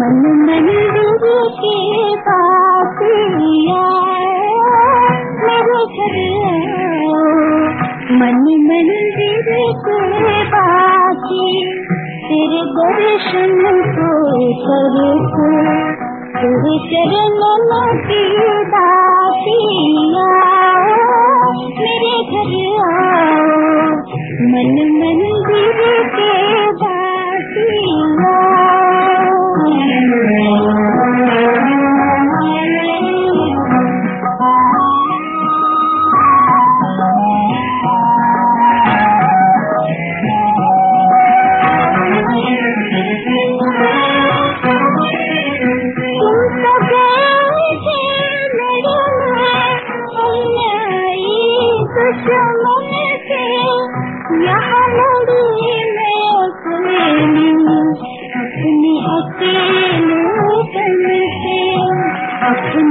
मन मन गुरु के पास मेरे घर मन मन गुरु के पास तेरे दर्शन को करते तेरे चरण की दातिया मेरे घर आओ मन Amen.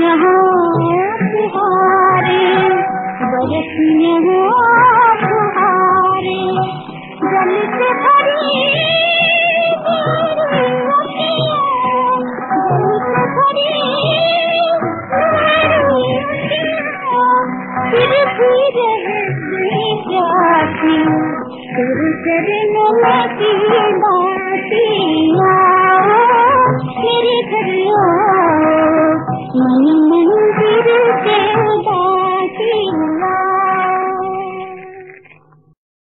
यहाँ फुहारे बरस यहाँ फुहारे जल से भरी फिर भी रहती जाती चरण लगी